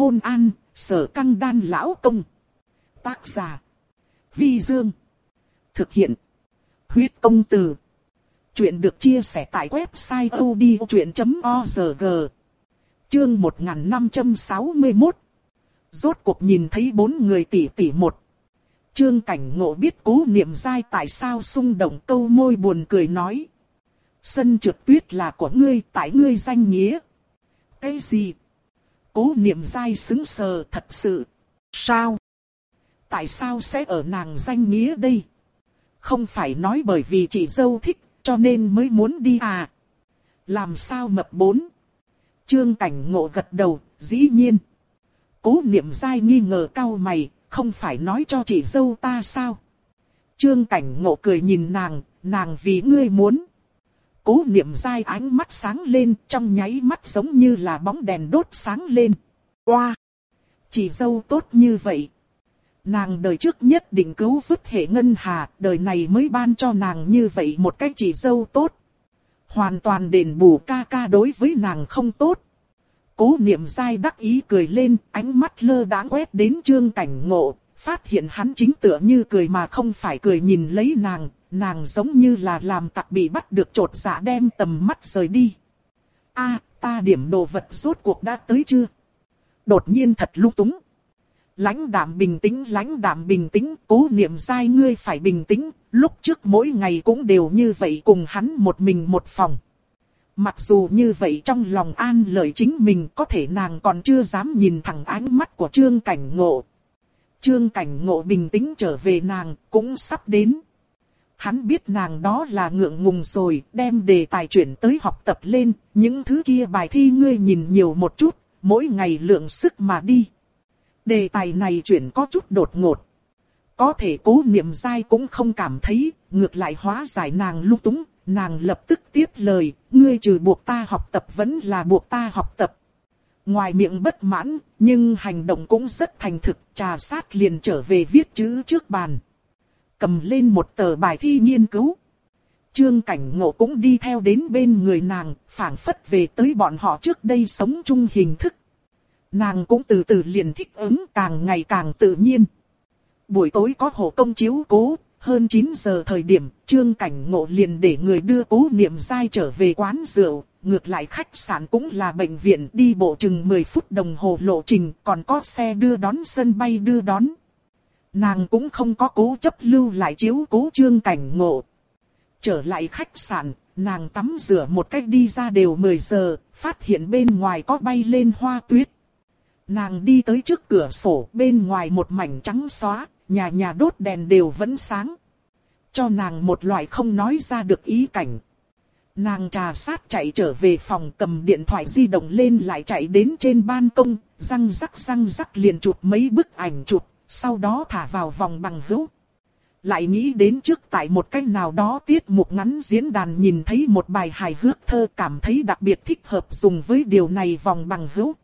Hôn an, sở căng đan lão công. Tác giả. Vi Dương. Thực hiện. Huyết công từ. Chuyện được chia sẻ tại website odchuyện.org. Chương 1561. Rốt cuộc nhìn thấy bốn người tỷ tỷ một. Trương cảnh ngộ biết cố niệm dai tại sao xung động câu môi buồn cười nói. Sân trượt tuyết là của ngươi tại ngươi danh nghĩa. Cái gì? Cố niệm dai xứng sờ thật sự. Sao? Tại sao sẽ ở nàng danh nghĩa đây? Không phải nói bởi vì chị dâu thích, cho nên mới muốn đi à? Làm sao mập bốn? Trương cảnh ngộ gật đầu, dĩ nhiên. Cố niệm dai nghi ngờ cao mày, không phải nói cho chị dâu ta sao? Trương cảnh ngộ cười nhìn nàng, nàng vì ngươi muốn. Cố niệm dai ánh mắt sáng lên, trong nháy mắt giống như là bóng đèn đốt sáng lên. Oa! Chị dâu tốt như vậy. Nàng đời trước nhất định cứu vứt hệ ngân hà, đời này mới ban cho nàng như vậy một cách chị dâu tốt. Hoàn toàn đền bù ca ca đối với nàng không tốt. Cố niệm dai đắc ý cười lên, ánh mắt lơ đãng quét đến trương cảnh ngộ, phát hiện hắn chính tựa như cười mà không phải cười nhìn lấy nàng, nàng giống như là làm tặc bị bắt được trột dạ đem tầm mắt rời đi. a ta điểm đồ vật rốt cuộc đã tới chưa? Đột nhiên thật lung túng. Lãnh đạm bình tĩnh, lãnh đạm bình tĩnh, cố niệm sai ngươi phải bình tĩnh, lúc trước mỗi ngày cũng đều như vậy cùng hắn một mình một phòng. Mặc dù như vậy trong lòng an lợi chính mình có thể nàng còn chưa dám nhìn thẳng ánh mắt của trương cảnh ngộ. Trương cảnh ngộ bình tĩnh trở về nàng cũng sắp đến. Hắn biết nàng đó là ngượng ngùng rồi, đem đề tài chuyển tới học tập lên, những thứ kia bài thi ngươi nhìn nhiều một chút, mỗi ngày lượng sức mà đi. Đề tài này chuyển có chút đột ngột. Có thể cố niệm dai cũng không cảm thấy, ngược lại hóa giải nàng lung túng, nàng lập tức tiếp lời, ngươi trừ buộc ta học tập vẫn là buộc ta học tập. Ngoài miệng bất mãn, nhưng hành động cũng rất thành thực, trà sát liền trở về viết chữ trước bàn. Cầm lên một tờ bài thi nghiên cứu. Trương Cảnh Ngộ cũng đi theo đến bên người nàng, phảng phất về tới bọn họ trước đây sống chung hình thức. Nàng cũng từ từ liền thích ứng càng ngày càng tự nhiên. Buổi tối có hộ công chiếu cố, hơn 9 giờ thời điểm, Trương Cảnh Ngộ liền để người đưa cố niệm dai trở về quán rượu, ngược lại khách sạn cũng là bệnh viện đi bộ chừng 10 phút đồng hồ lộ trình, còn có xe đưa đón sân bay đưa đón. Nàng cũng không có cố chấp lưu lại chiếu cố Trương Cảnh Ngộ. Trở lại khách sạn, nàng tắm rửa một cách đi ra đều 10 giờ, phát hiện bên ngoài có bay lên hoa tuyết. Nàng đi tới trước cửa sổ, bên ngoài một mảnh trắng xóa, nhà nhà đốt đèn đều vẫn sáng. Cho nàng một loại không nói ra được ý cảnh. Nàng trà sát chạy trở về phòng cầm điện thoại di động lên lại chạy đến trên ban công, răng rắc răng rắc liền chụp mấy bức ảnh chụp, sau đó thả vào vòng bằng hữu. Lại nghĩ đến trước tại một cách nào đó tiết mục ngắn diễn đàn nhìn thấy một bài hài hước thơ cảm thấy đặc biệt thích hợp dùng với điều này vòng bằng hữu.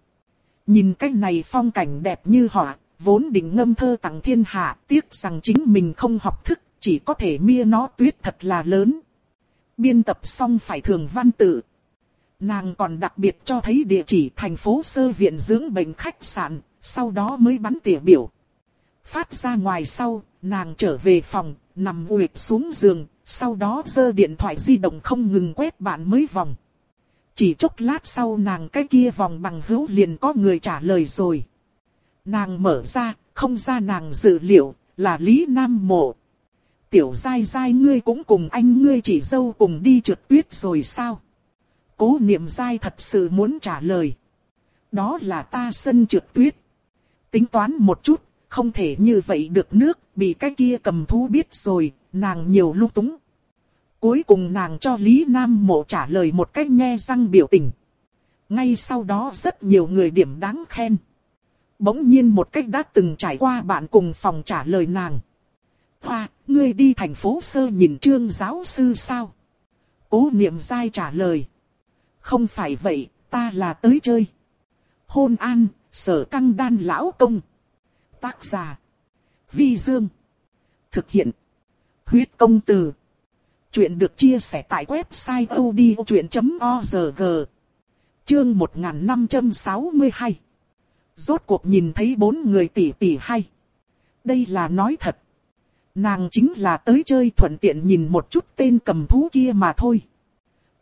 Nhìn cách này phong cảnh đẹp như họa, vốn định ngâm thơ tặng thiên hạ, tiếc rằng chính mình không học thức, chỉ có thể mia nó tuyết thật là lớn. Biên tập xong phải thường văn tự. Nàng còn đặc biệt cho thấy địa chỉ thành phố sơ viện dưỡng bệnh khách sạn, sau đó mới bắn tỉa biểu. Phát ra ngoài sau, nàng trở về phòng, nằm nguyệt xuống giường, sau đó giơ điện thoại di động không ngừng quét bạn mới vòng. Chỉ chốc lát sau nàng cái kia vòng bằng hữu liền có người trả lời rồi. Nàng mở ra, không ra nàng dự liệu, là Lý Nam Mộ. Tiểu dai dai ngươi cũng cùng anh ngươi chỉ dâu cùng đi trượt tuyết rồi sao? Cố niệm dai thật sự muốn trả lời. Đó là ta sân trượt tuyết. Tính toán một chút, không thể như vậy được nước, bị cái kia cầm thú biết rồi, nàng nhiều lung túng. Cuối cùng nàng cho Lý Nam Mộ trả lời một cách nhe răng biểu tình. Ngay sau đó rất nhiều người điểm đáng khen. Bỗng nhiên một cách đã từng trải qua bạn cùng phòng trả lời nàng. Hoa, ngươi đi thành phố sơ nhìn trương giáo sư sao? Cố niệm dai trả lời. Không phải vậy, ta là tới chơi. Hôn an, sở căng đan lão công. Tác giả. Vi Dương. Thực hiện. Huyết công từ. Chuyện được chia sẻ tại website odchuyện.org Chương 1562 Rốt cuộc nhìn thấy bốn người tỷ tỷ hay. Đây là nói thật. Nàng chính là tới chơi thuận tiện nhìn một chút tên cầm thú kia mà thôi.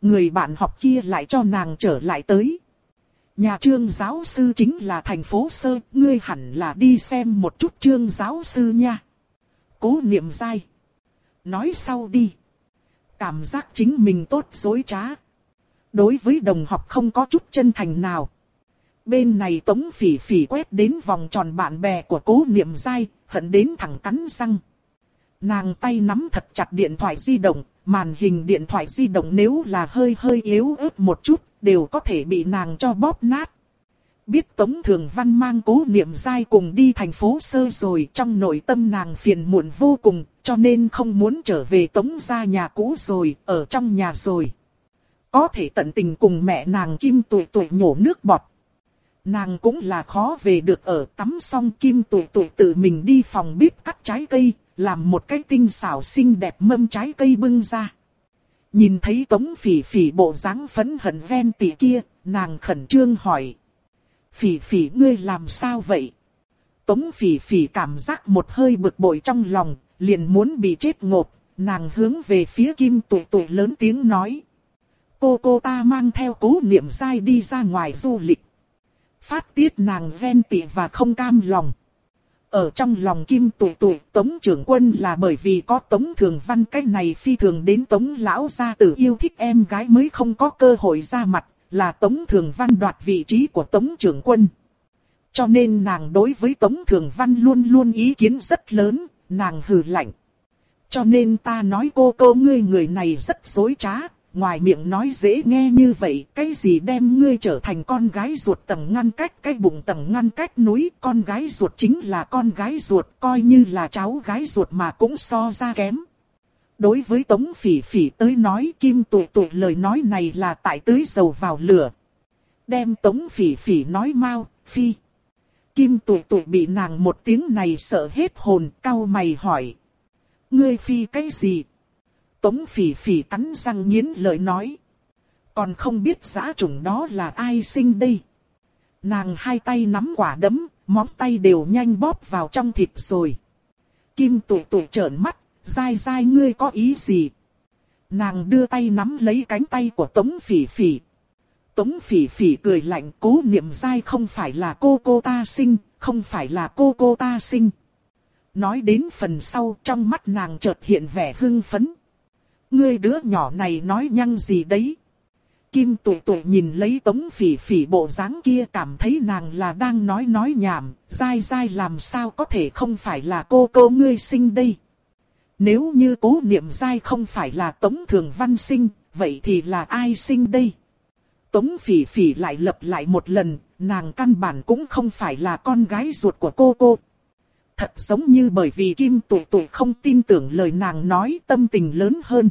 Người bạn học kia lại cho nàng trở lại tới. Nhà trương giáo sư chính là thành phố Sơ, ngươi hẳn là đi xem một chút trương giáo sư nha. Cố niệm dai. Nói sau đi. Cảm giác chính mình tốt dối trá. Đối với đồng học không có chút chân thành nào. Bên này tống phỉ phỉ quét đến vòng tròn bạn bè của cố niệm dai, hận đến thẳng cắn răng. Nàng tay nắm thật chặt điện thoại di động, màn hình điện thoại di động nếu là hơi hơi yếu ớt một chút, đều có thể bị nàng cho bóp nát. Biết Tống Thường Văn mang cố niệm dai cùng đi thành phố sơ rồi trong nội tâm nàng phiền muộn vô cùng, cho nên không muốn trở về Tống ra nhà cũ rồi, ở trong nhà rồi. Có thể tận tình cùng mẹ nàng Kim tuổi tuổi nhổ nước bọt. Nàng cũng là khó về được ở tắm xong Kim tuổi tuổi tự mình đi phòng bếp cắt trái cây, làm một cái tinh xảo xinh đẹp mâm trái cây bưng ra. Nhìn thấy tống phỉ phỉ bộ dáng phấn hận ven tỉ kia, nàng khẩn trương hỏi. Phỉ phỉ ngươi làm sao vậy? Tống phỉ phỉ cảm giác một hơi bực bội trong lòng, liền muốn bị chết ngộp, nàng hướng về phía kim tuổi tuổi lớn tiếng nói. Cô cô ta mang theo cố niệm sai đi ra ngoài du lịch. Phát tiết nàng ven tị và không cam lòng. Ở trong lòng kim tuổi tuổi Tống trưởng quân là bởi vì có Tống thường văn cái này phi thường đến Tống lão gia tử yêu thích em gái mới không có cơ hội ra mặt, là Tống thường văn đoạt vị trí của Tống trưởng quân. Cho nên nàng đối với Tống thường văn luôn luôn ý kiến rất lớn, nàng hừ lạnh. Cho nên ta nói cô cô ngươi người này rất dối trá, ngoài miệng nói dễ nghe như vậy, cái gì đem ngươi trở thành con gái ruột tầng ngăn cách, cái bụng tầng ngăn cách núi, con gái ruột chính là con gái ruột, coi như là cháu gái ruột mà cũng so ra kém. Đối với Tống Phỉ Phỉ tới nói Kim tụ tụ lời nói này là tại tưới dầu vào lửa. Đem Tống Phỉ Phỉ nói mau, phi. Kim tụ tụ bị nàng một tiếng này sợ hết hồn, cau mày hỏi. Ngươi phi cái gì? Tống phỉ phỉ cắn răng nghiến lời nói. Còn không biết giã trùng đó là ai sinh đây. Nàng hai tay nắm quả đấm, móng tay đều nhanh bóp vào trong thịt rồi. Kim tụ tụ trợn mắt, dai dai ngươi có ý gì? Nàng đưa tay nắm lấy cánh tay của Tống Phỉ Phỉ. Tống Phỉ Phỉ cười lạnh cố niệm dai không phải là cô cô ta sinh, không phải là cô cô ta sinh. Nói đến phần sau trong mắt nàng chợt hiện vẻ hưng phấn. Ngươi đứa nhỏ này nói nhăng gì đấy? Kim tuổi tuổi nhìn lấy tống phỉ phỉ bộ dáng kia cảm thấy nàng là đang nói nói nhảm, dai dai làm sao có thể không phải là cô cô ngươi sinh đây. Nếu như cố niệm dai không phải là tống thường văn sinh, vậy thì là ai sinh đây? Tống phỉ phỉ lại lập lại một lần, nàng căn bản cũng không phải là con gái ruột của cô cô. Thật giống như bởi vì Kim tuổi tuổi không tin tưởng lời nàng nói tâm tình lớn hơn.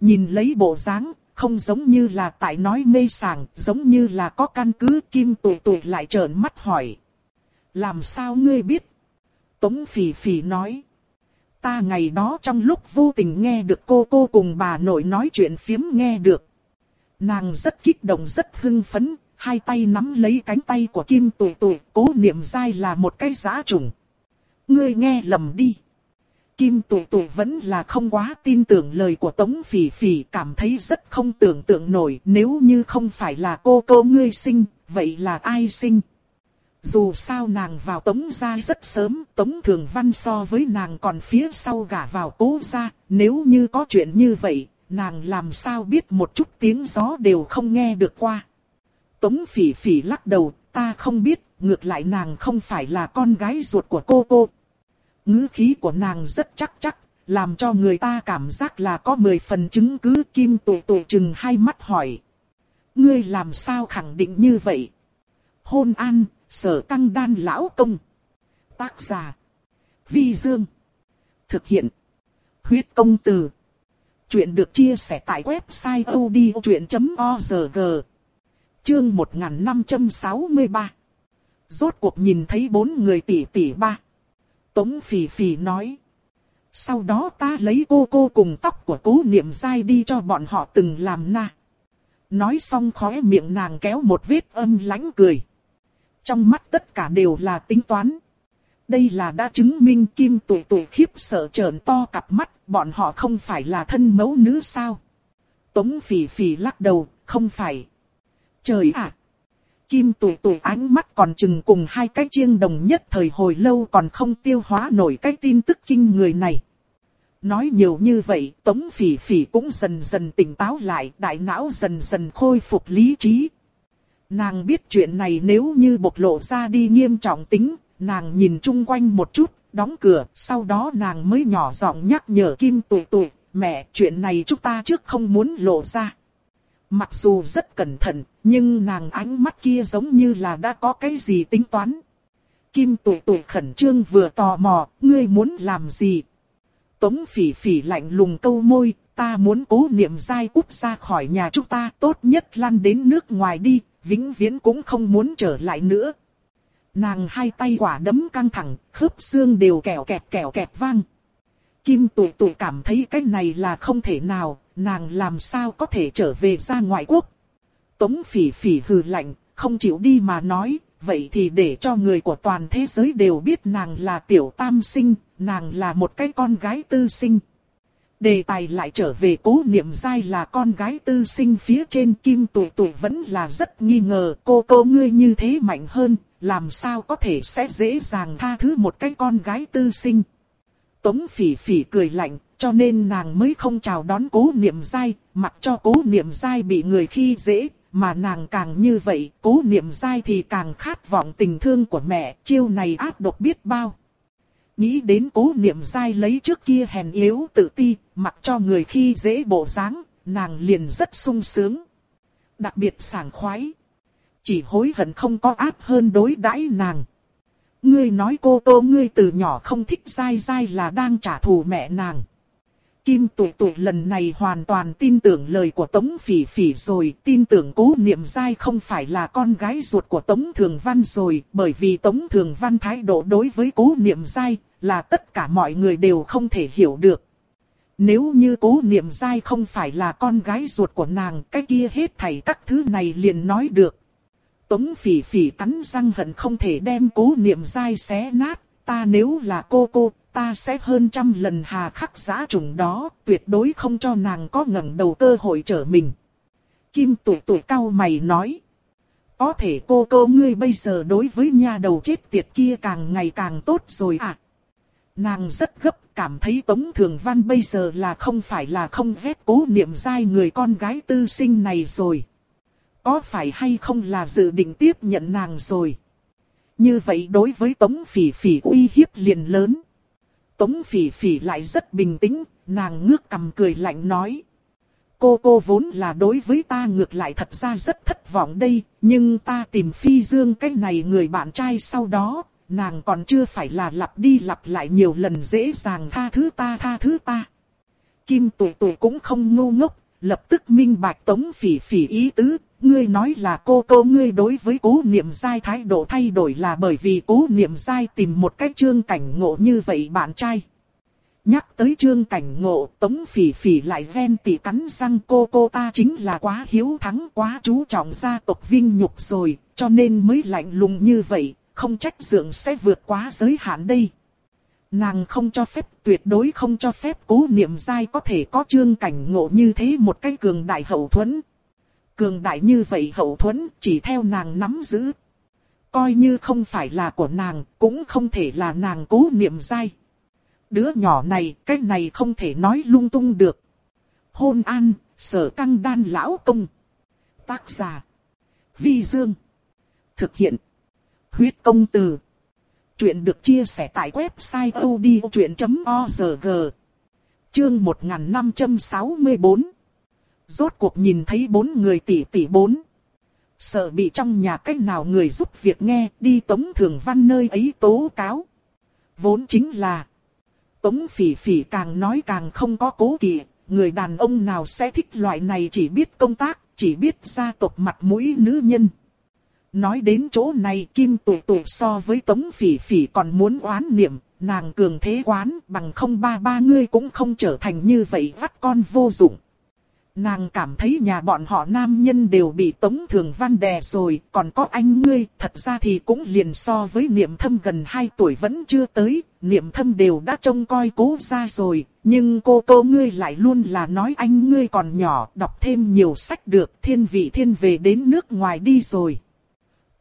Nhìn lấy bộ dáng, không giống như là tại nói mê sảng, giống như là có căn cứ Kim tuổi tuổi lại trợn mắt hỏi. Làm sao ngươi biết? Tống phỉ phỉ nói. Ta ngày đó trong lúc vô tình nghe được cô cô cùng bà nội nói chuyện phiếm nghe được. Nàng rất kích động rất hưng phấn, hai tay nắm lấy cánh tay của Kim tuổi tuổi, cố niệm dai là một cái giá trùng. Ngươi nghe lầm đi. Kim tuổi tuổi vẫn là không quá tin tưởng lời của Tống Phỉ Phỉ cảm thấy rất không tưởng tượng nổi nếu như không phải là cô cô ngươi sinh, vậy là ai sinh? Dù sao nàng vào Tống gia rất sớm, Tống Thường Văn so với nàng còn phía sau gả vào cố gia, nếu như có chuyện như vậy, nàng làm sao biết một chút tiếng gió đều không nghe được qua. Tống Phỉ Phỉ lắc đầu, ta không biết, ngược lại nàng không phải là con gái ruột của cô cô ngữ khí của nàng rất chắc chắc, làm cho người ta cảm giác là có mười phần chứng cứ kim tụ tụ chừng hai mắt hỏi. Ngươi làm sao khẳng định như vậy? Hôn an, sở căng đan lão công. Tác giả. Vi Dương. Thực hiện. Huyết công từ. Chuyện được chia sẻ tại website odchuyện.org. Chương 1563. Rốt cuộc nhìn thấy bốn người tỷ tỷ ba. Tống Phì Phì nói. Sau đó ta lấy cô cô cùng tóc của cố niệm dai đi cho bọn họ từng làm na. Nói xong khóe miệng nàng kéo một vết âm lãnh cười. Trong mắt tất cả đều là tính toán. Đây là đã chứng minh kim tuổi tuổi khiếp sợ trợn to cặp mắt, bọn họ không phải là thân mẫu nữ sao. Tống phỉ phỉ lắc đầu, không phải. Trời ạ! Kim tuổi tuổi ánh mắt còn chừng cùng hai cái chiêng đồng nhất thời hồi lâu còn không tiêu hóa nổi cái tin tức kinh người này. Nói nhiều như vậy, Tống Phỉ Phỉ cũng dần dần tỉnh táo lại, đại não dần dần khôi phục lý trí. Nàng biết chuyện này nếu như bộc lộ ra đi nghiêm trọng tính, nàng nhìn chung quanh một chút, đóng cửa, sau đó nàng mới nhỏ giọng nhắc nhở Kim Tuổi Tuổi, mẹ, chuyện này chúng ta trước không muốn lộ ra. Mặc dù rất cẩn thận, nhưng nàng ánh mắt kia giống như là đã có cái gì tính toán. Kim Tuổi Tuổi khẩn trương vừa tò mò, ngươi muốn làm gì, Tống phỉ phỉ lạnh lùng câu môi, ta muốn cố niệm dai cút ra khỏi nhà chúng ta tốt nhất lăn đến nước ngoài đi, vĩnh viễn cũng không muốn trở lại nữa. Nàng hai tay quả đấm căng thẳng, khớp xương đều kẹo kẹt kẹo kẹt vang. Kim tuổi tuổi cảm thấy cái này là không thể nào, nàng làm sao có thể trở về ra ngoại quốc. Tống phỉ phỉ hừ lạnh, không chịu đi mà nói, vậy thì để cho người của toàn thế giới đều biết nàng là tiểu tam sinh, nàng là một cái con gái tư sinh. Đề tài lại trở về cố niệm dai là con gái tư sinh phía trên kim tuổi tuổi vẫn là rất nghi ngờ cô cô ngươi như thế mạnh hơn, làm sao có thể sẽ dễ dàng tha thứ một cái con gái tư sinh. Tống phỉ phỉ cười lạnh, cho nên nàng mới không chào đón cố niệm dai, mặc cho cố niệm dai bị người khi dễ, mà nàng càng như vậy, cố niệm dai thì càng khát vọng tình thương của mẹ, chiêu này ác độc biết bao. Nghĩ đến cố niệm dai lấy trước kia hèn yếu tự ti, mặc cho người khi dễ bộ dáng, nàng liền rất sung sướng. Đặc biệt sảng khoái. Chỉ hối hận không có áp hơn đối đãi nàng. Ngươi nói cô tô ngươi từ nhỏ không thích dai dai là đang trả thù mẹ nàng. Kim tuổi tuổi lần này hoàn toàn tin tưởng lời của Tống Phỉ Phỉ rồi, tin tưởng cố niệm dai không phải là con gái ruột của Tống Thường Văn rồi, bởi vì Tống Thường Văn thái độ đối với cố niệm dai là tất cả mọi người đều không thể hiểu được. Nếu như cố niệm dai không phải là con gái ruột của nàng, cái kia hết thảy các thứ này liền nói được. Tống Phỉ Phỉ cắn răng hận không thể đem cố niệm dai xé nát, ta nếu là cô cô, ta sẽ hơn trăm lần hà khắc giá trùng đó, tuyệt đối không cho nàng có ngẩng đầu cơ hội trở mình. Kim tuổi tuổi cao mày nói. Có thể cô cô ngươi bây giờ đối với nha đầu chết tiệt kia càng ngày càng tốt rồi à. Nàng rất gấp cảm thấy Tống Thường Văn bây giờ là không phải là không ghét cố niệm dai người con gái tư sinh này rồi. Có phải hay không là dự định tiếp nhận nàng rồi. Như vậy đối với Tống Phỉ Phỉ uy hiếp liền lớn. Tống phỉ phỉ lại rất bình tĩnh, nàng ngước cằm cười lạnh nói. Cô cô vốn là đối với ta ngược lại thật ra rất thất vọng đây, nhưng ta tìm phi dương cái này người bạn trai sau đó, nàng còn chưa phải là lặp đi lặp lại nhiều lần dễ dàng tha thứ ta tha thứ ta. Kim tuổi tuổi cũng không ngu ngốc, lập tức minh bạch tống phỉ phỉ ý tứ, ngươi nói là cô cô ngươi đối với cố niệm dai thái độ thay đổi là bởi vì cố niệm dai tìm một cách trương cảnh ngộ như vậy bạn trai. Nhắc tới trương cảnh ngộ, tống phỉ phỉ lại ven tỉ cắn răng cô cô ta chính là quá hiếu thắng quá chú trọng gia tộc vinh nhục rồi, cho nên mới lạnh lùng như vậy, không trách dưỡng sẽ vượt quá giới hạn đây. Nàng không cho phép, tuyệt đối không cho phép cố niệm dai có thể có trương cảnh ngộ như thế một cái cường đại hậu thuẫn. Cường đại như vậy hậu thuẫn chỉ theo nàng nắm giữ. Coi như không phải là của nàng, cũng không thể là nàng cố niệm dai. Đứa nhỏ này, cái này không thể nói lung tung được. Hôn an, sở căng đan lão công. Tác giả. Vi Dương. Thực hiện. Huyết công từ. Chuyện được chia sẻ tại website odchuyện.org. Chương 1564 Rốt cuộc nhìn thấy bốn người tỷ tỷ bốn. Sợ bị trong nhà cách nào người giúp việc nghe đi Tống Thường Văn nơi ấy tố cáo. Vốn chính là. Tống Phỉ Phỉ càng nói càng không có cố kỵ. Người đàn ông nào sẽ thích loại này chỉ biết công tác, chỉ biết gia tộc mặt mũi nữ nhân. Nói đến chỗ này Kim Tụ Tụ so với Tống Phỉ Phỉ còn muốn oán niệm, nàng cường thế quán bằng không ba ba ngươi cũng không trở thành như vậy vắt con vô dụng. Nàng cảm thấy nhà bọn họ nam nhân đều bị Tống Thường Văn đè rồi, còn có anh ngươi, thật ra thì cũng liền so với niệm thâm gần 2 tuổi vẫn chưa tới, niệm thâm đều đã trông coi cố ra rồi, nhưng cô cô ngươi lại luôn là nói anh ngươi còn nhỏ, đọc thêm nhiều sách được, thiên vị thiên về đến nước ngoài đi rồi.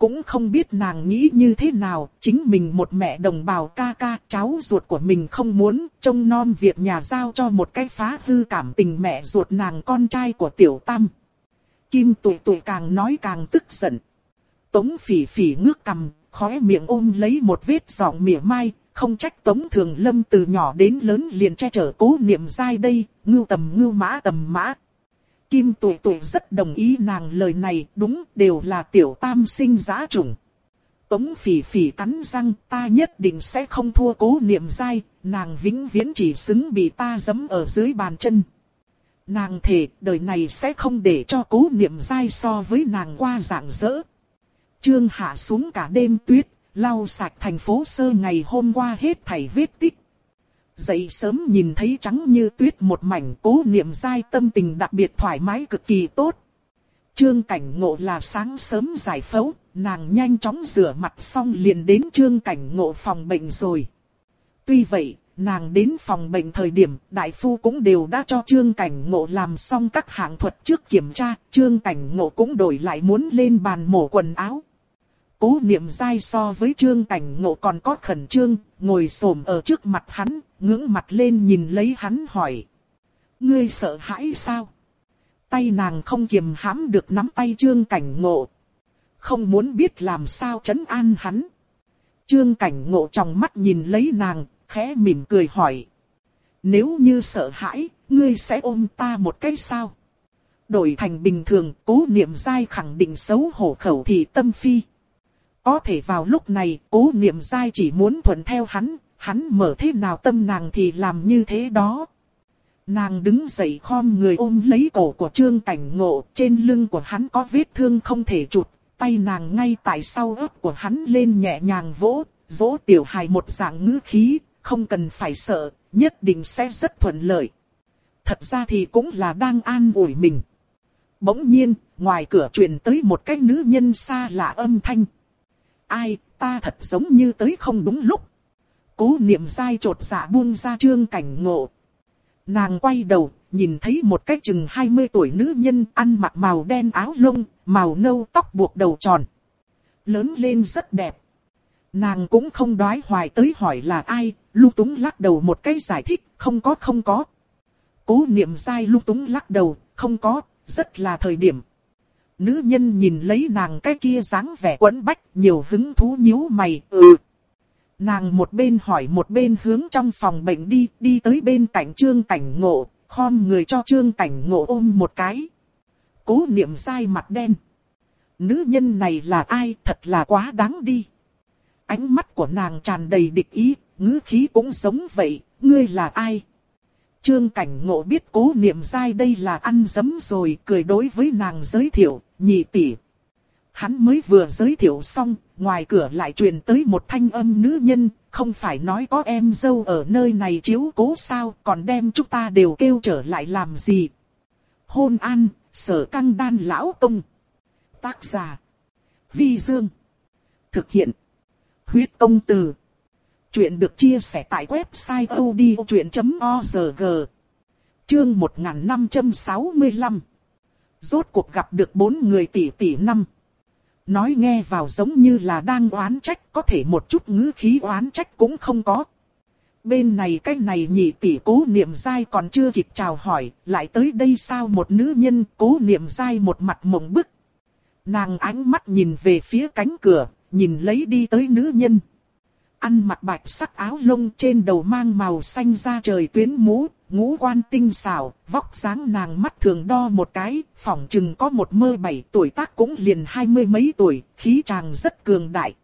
Cũng không biết nàng nghĩ như thế nào, chính mình một mẹ đồng bào ca ca, cháu ruột của mình không muốn, trông non việc nhà giao cho một cái phá hư cảm tình mẹ ruột nàng con trai của tiểu tam. Kim tụi tụi càng nói càng tức giận. Tống phỉ phỉ ngước cầm, khóe miệng ôm lấy một vết giọng mỉa mai, không trách Tống Thường Lâm từ nhỏ đến lớn liền che chở cố niệm dai đây, ngưu tầm ngưu mã tầm mã, Kim tuổi tuổi rất đồng ý nàng lời này, đúng đều là tiểu tam sinh giá trùng Tống phỉ phỉ cắn răng, ta nhất định sẽ không thua cố niệm dai, nàng vĩnh viễn chỉ xứng bị ta giẫm ở dưới bàn chân. Nàng thề, đời này sẽ không để cho cố niệm dai so với nàng qua dạng dỡ. Trương hạ xuống cả đêm tuyết, lau sạch thành phố sơ ngày hôm qua hết thảy vết tích. Dậy sớm nhìn thấy trắng như tuyết một mảnh cố niệm dai tâm tình đặc biệt thoải mái cực kỳ tốt. Trương cảnh ngộ là sáng sớm giải phẫu, nàng nhanh chóng rửa mặt xong liền đến trương cảnh ngộ phòng bệnh rồi. Tuy vậy, nàng đến phòng bệnh thời điểm đại phu cũng đều đã cho trương cảnh ngộ làm xong các hạng thuật trước kiểm tra, trương cảnh ngộ cũng đổi lại muốn lên bàn mổ quần áo. Cố niệm dai so với trương cảnh ngộ còn có khẩn trương, ngồi xổm ở trước mặt hắn, ngưỡng mặt lên nhìn lấy hắn hỏi. Ngươi sợ hãi sao? Tay nàng không kiềm hãm được nắm tay trương cảnh ngộ. Không muốn biết làm sao chấn an hắn. Trương cảnh ngộ trong mắt nhìn lấy nàng, khẽ mỉm cười hỏi. Nếu như sợ hãi, ngươi sẽ ôm ta một cái sao? Đổi thành bình thường, cố niệm dai khẳng định xấu hổ khẩu thị tâm phi. Có thể vào lúc này, cố niệm dai chỉ muốn thuận theo hắn, hắn mở thế nào tâm nàng thì làm như thế đó. Nàng đứng dậy khom người ôm lấy cổ của trương cảnh ngộ, trên lưng của hắn có vết thương không thể chụt, tay nàng ngay tại sau ớt của hắn lên nhẹ nhàng vỗ, vỗ tiểu hài một dạng ngữ khí, không cần phải sợ, nhất định sẽ rất thuận lợi. Thật ra thì cũng là đang an ủi mình. Bỗng nhiên, ngoài cửa truyền tới một cái nữ nhân xa lạ âm thanh. Ai, ta thật giống như tới không đúng lúc. Cố niệm dai trột dạ buông ra trương cảnh ngộ. Nàng quay đầu, nhìn thấy một cái chừng 20 tuổi nữ nhân ăn mặc màu đen áo lông, màu nâu tóc buộc đầu tròn. Lớn lên rất đẹp. Nàng cũng không đoái hoài tới hỏi là ai, lung túng lắc đầu một cái giải thích, không có không có. Cố niệm dai lung túng lắc đầu, không có, rất là thời điểm. Nữ nhân nhìn lấy nàng cái kia dáng vẻ quẫn bách, nhiều hứng thú nhíu mày, ừ. Nàng một bên hỏi một bên hướng trong phòng bệnh đi, đi tới bên cạnh trương cảnh ngộ, khom người cho trương cảnh ngộ ôm một cái. Cố niệm sai mặt đen. Nữ nhân này là ai thật là quá đáng đi. Ánh mắt của nàng tràn đầy địch ý, ngữ khí cũng giống vậy, ngươi là ai? Trương cảnh ngộ biết cố niệm dai đây là ăn dấm rồi, cười đối với nàng giới thiệu, nhị tỷ. Hắn mới vừa giới thiệu xong, ngoài cửa lại truyền tới một thanh âm nữ nhân, không phải nói có em dâu ở nơi này chiếu cố sao, còn đem chúng ta đều kêu trở lại làm gì. Hôn an, sở căng đan lão công. Tác giả. Vi Dương. Thực hiện. Huyết công từ. Chuyện được chia sẻ tại website odchuyện.org. Chương 1565. Rốt cuộc gặp được bốn người tỷ tỷ năm. Nói nghe vào giống như là đang oán trách, có thể một chút ngữ khí oán trách cũng không có. Bên này cái này nhị tỷ cố niệm dai còn chưa kịp chào hỏi, lại tới đây sao một nữ nhân cố niệm dai một mặt mộng bức. Nàng ánh mắt nhìn về phía cánh cửa, nhìn lấy đi tới nữ nhân. Ăn mặc bạch sắc áo lông trên đầu mang màu xanh da trời tuyến mũ, ngũ quan tinh xảo, vóc dáng nàng mắt thường đo một cái, phỏng chừng có một mơ bảy tuổi tác cũng liền hai mươi mấy tuổi, khí chàng rất cường đại.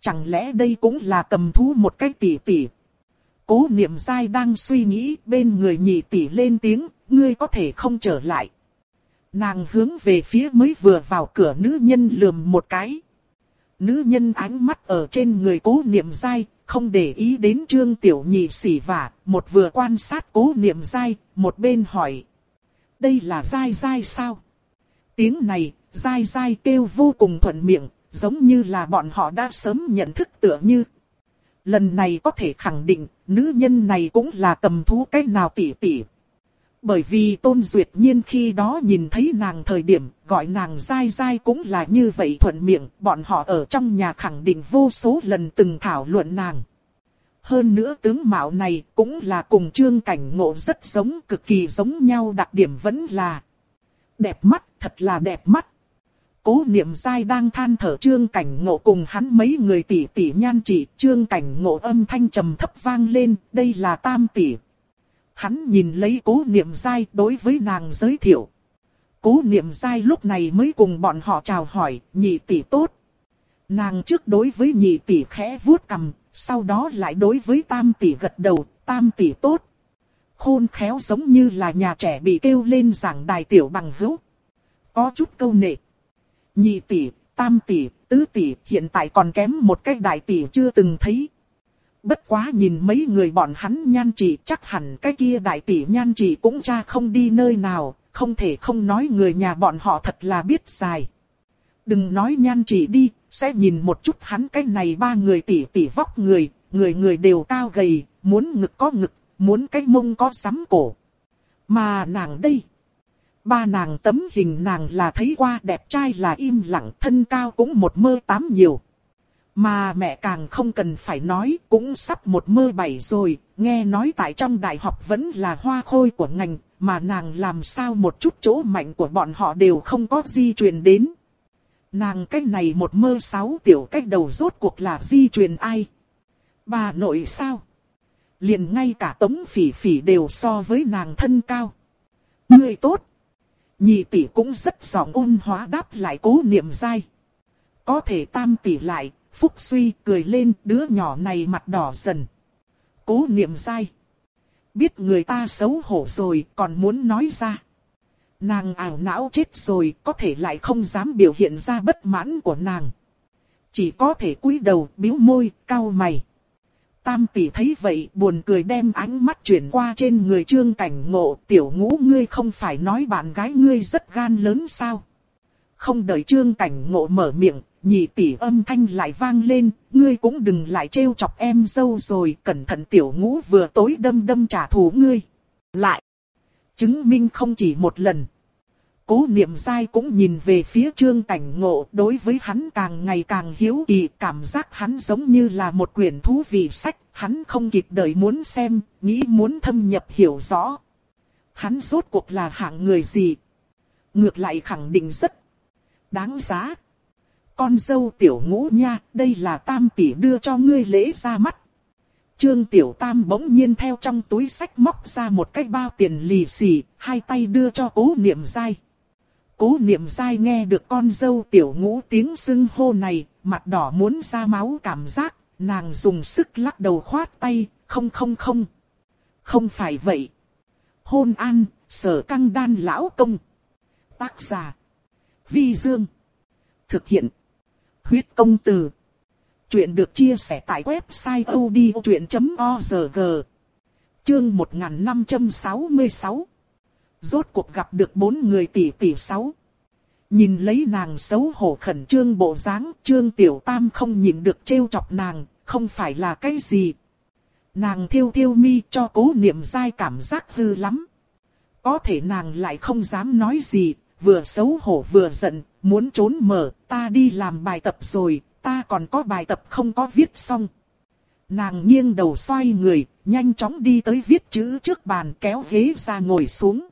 Chẳng lẽ đây cũng là cầm thú một cái tỷ tỷ? Cố niệm dai đang suy nghĩ bên người nhị tỷ lên tiếng, ngươi có thể không trở lại. Nàng hướng về phía mới vừa vào cửa nữ nhân lườm một cái. Nữ nhân ánh mắt ở trên người cố niệm dai, không để ý đến trương tiểu nhị xỉ vả, một vừa quan sát cố niệm dai, một bên hỏi. Đây là dai dai sao? Tiếng này, dai dai kêu vô cùng thuận miệng, giống như là bọn họ đã sớm nhận thức tựa như. Lần này có thể khẳng định, nữ nhân này cũng là cầm thú cách nào tỉ tỉ. Bởi vì Tôn Duyệt Nhiên khi đó nhìn thấy nàng thời điểm, gọi nàng dai dai cũng là như vậy thuận miệng, bọn họ ở trong nhà khẳng định vô số lần từng thảo luận nàng. Hơn nữa tướng mạo này cũng là cùng trương cảnh ngộ rất giống, cực kỳ giống nhau đặc điểm vẫn là đẹp mắt, thật là đẹp mắt. Cố niệm dai đang than thở trương cảnh ngộ cùng hắn mấy người tỷ tỷ nhan chỉ, trương cảnh ngộ âm thanh trầm thấp vang lên, đây là tam tỷ. Hắn nhìn lấy cố niệm dai đối với nàng giới thiệu. Cố niệm dai lúc này mới cùng bọn họ chào hỏi, nhị tỷ tốt. Nàng trước đối với nhị tỷ khẽ vuốt cầm, sau đó lại đối với tam tỷ gật đầu, tam tỷ tốt. Khôn khéo giống như là nhà trẻ bị kêu lên giảng đài tiểu bằng hữu. Có chút câu nệ. Nhị tỷ, tam tỷ, tứ tỷ hiện tại còn kém một cái đại tỷ chưa từng thấy. Bất quá nhìn mấy người bọn hắn nhan chỉ chắc hẳn cái kia đại tỷ nhan chỉ cũng cha không đi nơi nào, không thể không nói người nhà bọn họ thật là biết dài. Đừng nói nhan chỉ đi, sẽ nhìn một chút hắn cái này ba người tỷ tỷ vóc người, người người đều cao gầy, muốn ngực có ngực, muốn cái mông có sắm cổ. Mà nàng đây, ba nàng tấm hình nàng là thấy qua đẹp trai là im lặng thân cao cũng một mơ tám nhiều. Mà mẹ càng không cần phải nói, cũng sắp một mơ bảy rồi, nghe nói tại trong đại học vẫn là hoa khôi của ngành, mà nàng làm sao một chút chỗ mạnh của bọn họ đều không có di truyền đến. Nàng cách này một mơ sáu tiểu cách đầu rốt cuộc là di truyền ai? Bà nội sao? Liền ngay cả tống phỉ phỉ đều so với nàng thân cao. Người tốt. Nhị tỷ cũng rất giọng ôn hóa đáp lại cố niệm dai. Có thể tam tỷ lại, Phúc suy cười lên đứa nhỏ này mặt đỏ dần. Cố niệm dai. Biết người ta xấu hổ rồi còn muốn nói ra. Nàng ảo não chết rồi có thể lại không dám biểu hiện ra bất mãn của nàng. Chỉ có thể cúi đầu biếu môi, cau mày. Tam tỷ thấy vậy buồn cười đem ánh mắt chuyển qua trên người trương cảnh ngộ. Tiểu ngũ ngươi không phải nói bạn gái ngươi rất gan lớn sao? Không đợi trương cảnh ngộ mở miệng, nhị tỷ âm thanh lại vang lên, ngươi cũng đừng lại trêu chọc em dâu rồi, cẩn thận tiểu ngũ vừa tối đâm đâm trả thù ngươi. Lại, chứng minh không chỉ một lần. Cố niệm dai cũng nhìn về phía trương cảnh ngộ, đối với hắn càng ngày càng hiếu kỳ, cảm giác hắn giống như là một quyển thú vị sách, hắn không kịp đợi muốn xem, nghĩ muốn thâm nhập hiểu rõ. Hắn rốt cuộc là hạng người gì? Ngược lại khẳng định rất đáng giá. Con dâu tiểu ngũ nha, đây là tam tỷ đưa cho ngươi lễ ra mắt. Trương Tiểu Tam bỗng nhiên theo trong túi sách móc ra một cái bao tiền lì xì, hai tay đưa cho cố niệm dai. Cố niệm dai nghe được con dâu tiểu ngũ tiếng xưng hô này, mặt đỏ muốn ra máu cảm giác, nàng dùng sức lắc đầu khoát tay, không không không. Không phải vậy. Hôn an, sở căng đan lão công. Tác giả. Vi Dương. Thực hiện. Huyết công từ. Chuyện được chia sẻ tại website odchuyện.org. Chương 1566. Rốt cuộc gặp được bốn người tỷ tỷ sáu. Nhìn lấy nàng xấu hổ khẩn trương bộ dáng, trương tiểu tam không nhìn được trêu chọc nàng, không phải là cái gì. Nàng thiêu thiêu mi cho cố niệm dai cảm giác hư lắm. Có thể nàng lại không dám nói gì, vừa xấu hổ vừa giận, muốn trốn mở, ta đi làm bài tập rồi, ta còn có bài tập không có viết xong. Nàng nghiêng đầu xoay người, nhanh chóng đi tới viết chữ trước bàn kéo ghế ra ngồi xuống.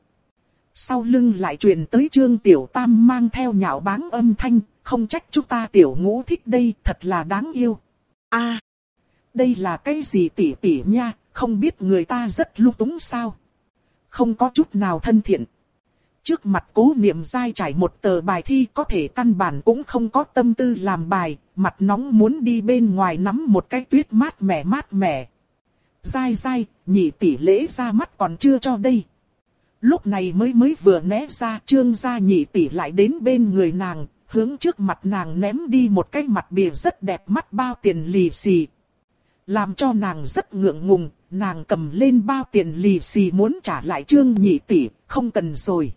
Sau lưng lại truyền tới Trương Tiểu Tam mang theo nhạo báng âm thanh, không trách chúng ta Tiểu Ngũ thích đây, thật là đáng yêu. a đây là cái gì tỉ tỉ nha, không biết người ta rất lung túng sao. Không có chút nào thân thiện. Trước mặt cố niệm dai trải một tờ bài thi có thể căn bản cũng không có tâm tư làm bài, mặt nóng muốn đi bên ngoài nắm một cái tuyết mát mẻ mát mẻ. Dai dai, nhị tỷ lễ ra mắt còn chưa cho đây. Lúc này mới mới vừa né ra trương gia nhị tỷ lại đến bên người nàng, hướng trước mặt nàng ném đi một cái mặt bìa rất đẹp mắt bao tiền lì xì. Làm cho nàng rất ngượng ngùng, nàng cầm lên bao tiền lì xì muốn trả lại trương nhị tỷ, không cần rồi.